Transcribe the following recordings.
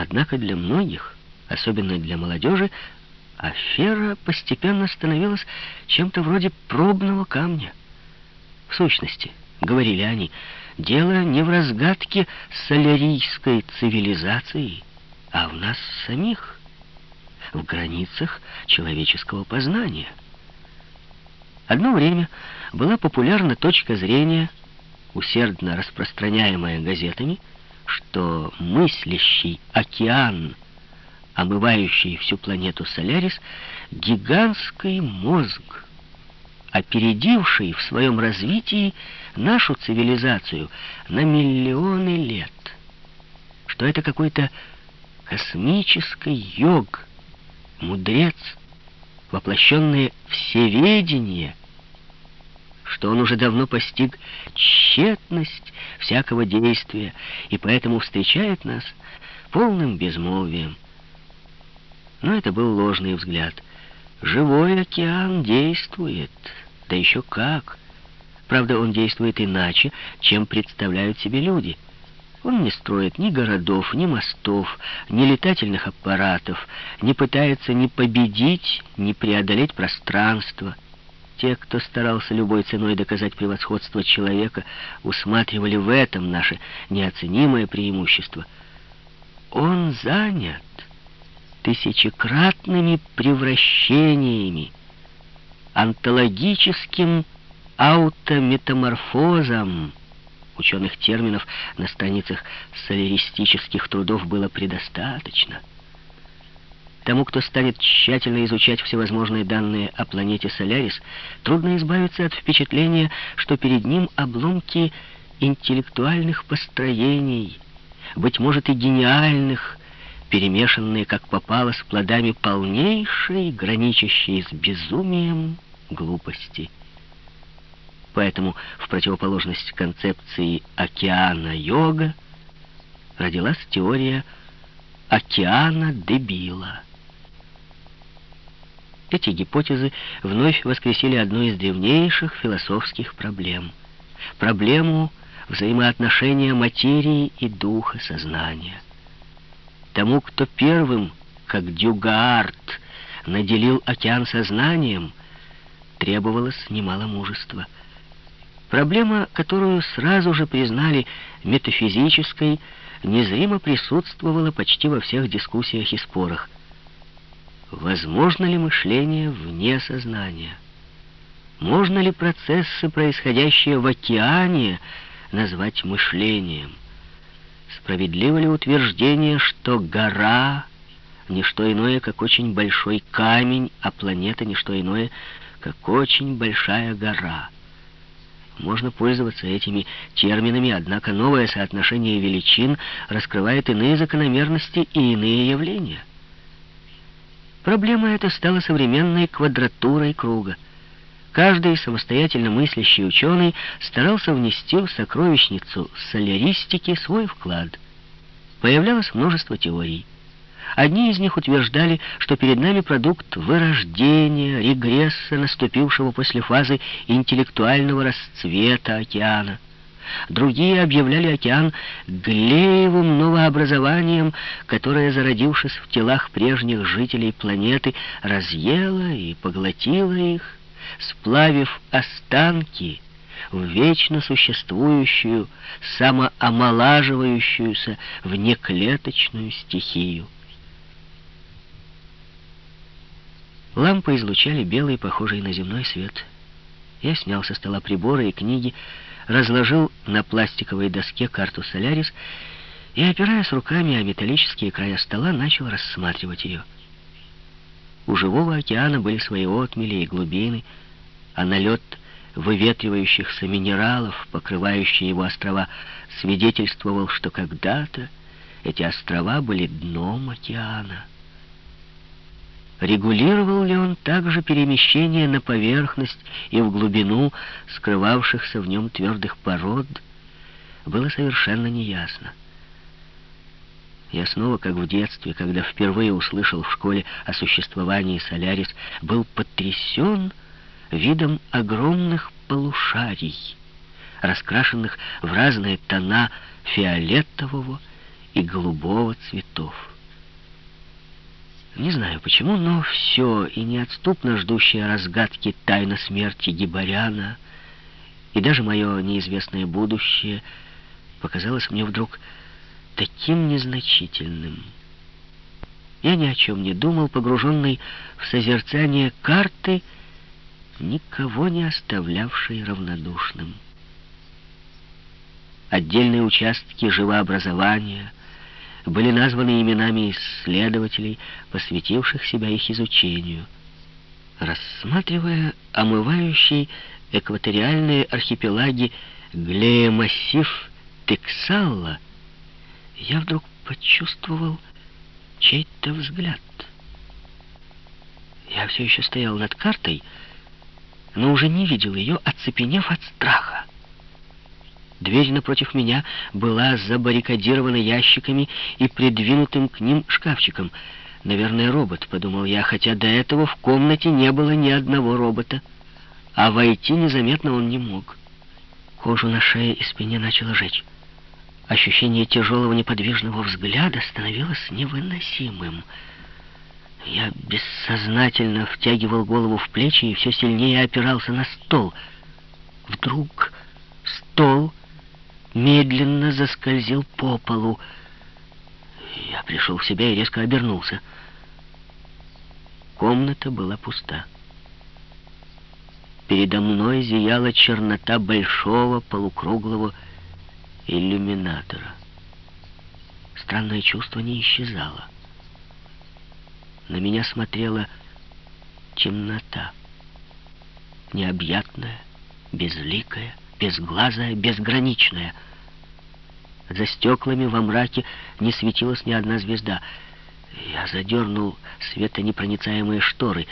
Однако для многих, особенно для молодежи, афера постепенно становилась чем-то вроде пробного камня. В сущности, говорили они, дело не в разгадке солярийской цивилизации, а в нас самих, в границах человеческого познания. Одно время была популярна точка зрения, усердно распространяемая газетами, что мыслящий океан, омывающий всю планету Солярис, гигантский мозг, опередивший в своем развитии нашу цивилизацию на миллионы лет, что это какой-то космический йог, мудрец, воплощенное всеведение, что он уже давно постиг тщетность всякого действия и поэтому встречает нас полным безмолвием. Но это был ложный взгляд. Живой океан действует, да еще как. Правда, он действует иначе, чем представляют себе люди. Он не строит ни городов, ни мостов, ни летательных аппаратов, не пытается ни победить, ни преодолеть пространство — те, кто старался любой ценой доказать превосходство человека, усматривали в этом наше неоценимое преимущество. Он занят тысячекратными превращениями, онтологическим аутометаморфозом. Ученых терминов на страницах соляристических трудов было предостаточно. Тому, кто станет тщательно изучать всевозможные данные о планете Солярис, трудно избавиться от впечатления, что перед ним обломки интеллектуальных построений, быть может и гениальных, перемешанные, как попало, с плодами полнейшей, граничащей с безумием глупости. Поэтому, в противоположность концепции океана-йога, родилась теория океана дебила. Эти гипотезы вновь воскресили одну из древнейших философских проблем. Проблему взаимоотношения материи и духа сознания. Тому, кто первым, как Дюгаарт, наделил океан сознанием, требовалось немало мужества. Проблема, которую сразу же признали метафизической, незримо присутствовала почти во всех дискуссиях и спорах – Возможно ли мышление вне сознания? Можно ли процессы, происходящие в океане, назвать мышлением? Справедливо ли утверждение, что гора — не что иное, как очень большой камень, а планета — не что иное, как очень большая гора? Можно пользоваться этими терминами, однако новое соотношение величин раскрывает иные закономерности и иные явления. Проблема эта стала современной квадратурой круга. Каждый самостоятельно мыслящий ученый старался внести в сокровищницу соляристики свой вклад. Появлялось множество теорий. Одни из них утверждали, что перед нами продукт вырождения, регресса, наступившего после фазы интеллектуального расцвета океана — Другие объявляли океан глеевым новообразованием, которое, зародившись в телах прежних жителей планеты, разъело и поглотило их, сплавив останки в вечно существующую, самоомолаживающуюся внеклеточную стихию. Лампы излучали белый, похожий на земной свет. Я снял со стола приборы и книги, разложил на пластиковой доске карту «Солярис» и, опираясь руками о металлические края стола, начал рассматривать ее. У живого океана были свои отмели и глубины, а налет выветривающихся минералов, покрывающий его острова, свидетельствовал, что когда-то эти острова были дном океана. Регулировал ли он также перемещение на поверхность и в глубину скрывавшихся в нем твердых пород, было совершенно неясно. Я снова, как в детстве, когда впервые услышал в школе о существовании Солярис, был потрясен видом огромных полушарий, раскрашенных в разные тона фиолетового и голубого цветов. Не знаю почему, но все и неотступно ждущая разгадки тайна смерти Гибаряна, и даже мое неизвестное будущее показалось мне вдруг таким незначительным. Я ни о чем не думал, погруженный в созерцание карты, никого не оставлявшей равнодушным. Отдельные участки живообразования были названы именами исследователей, посвятивших себя их изучению. Рассматривая омывающий экваториальные архипелаги глеемассив Тексалла, я вдруг почувствовал чей-то взгляд. Я все еще стоял над картой, но уже не видел ее, оцепенев от страха. Дверь напротив меня была забаррикадирована ящиками и придвинутым к ним шкафчиком. Наверное, робот, подумал я, хотя до этого в комнате не было ни одного робота. А войти незаметно он не мог. Кожу на шее и спине начало жечь. Ощущение тяжелого неподвижного взгляда становилось невыносимым. Я бессознательно втягивал голову в плечи и все сильнее опирался на стол. Вдруг стол медленно заскользил по полу. Я пришел в себя и резко обернулся. Комната была пуста. Передо мной зияла чернота большого полукруглого иллюминатора. Странное чувство не исчезало. На меня смотрела темнота. Необъятная, безликая, безглазая, безграничная. За стеклами во мраке не светилась ни одна звезда. Я задернул светонепроницаемые шторы.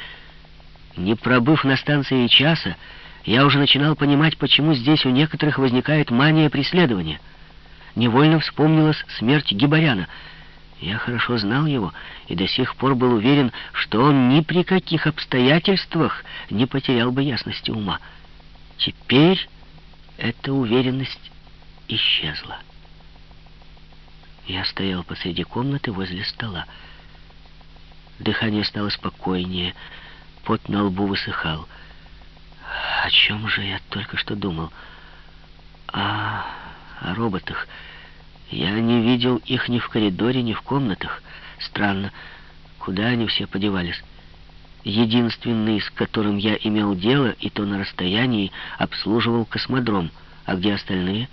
Не пробыв на станции часа, я уже начинал понимать, почему здесь у некоторых возникает мания преследования. Невольно вспомнилась смерть Гибаряна. Я хорошо знал его и до сих пор был уверен, что он ни при каких обстоятельствах не потерял бы ясности ума. Теперь эта уверенность исчезла. Я стоял посреди комнаты возле стола. Дыхание стало спокойнее, пот на лбу высыхал. О чем же я только что думал? А, о роботах. Я не видел их ни в коридоре, ни в комнатах. Странно, куда они все подевались? Единственный, с которым я имел дело, и то на расстоянии, обслуживал космодром. А где остальные?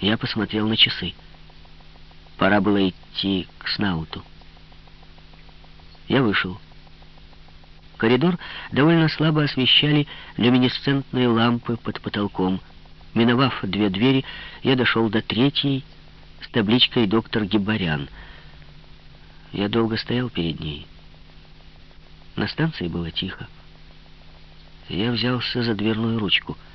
Я посмотрел на часы. Пора было идти к Снауту. Я вышел. Коридор довольно слабо освещали люминесцентные лампы под потолком. Миновав две двери, я дошел до третьей с табличкой «Доктор Гибарян». Я долго стоял перед ней. На станции было тихо. Я взялся за дверную ручку —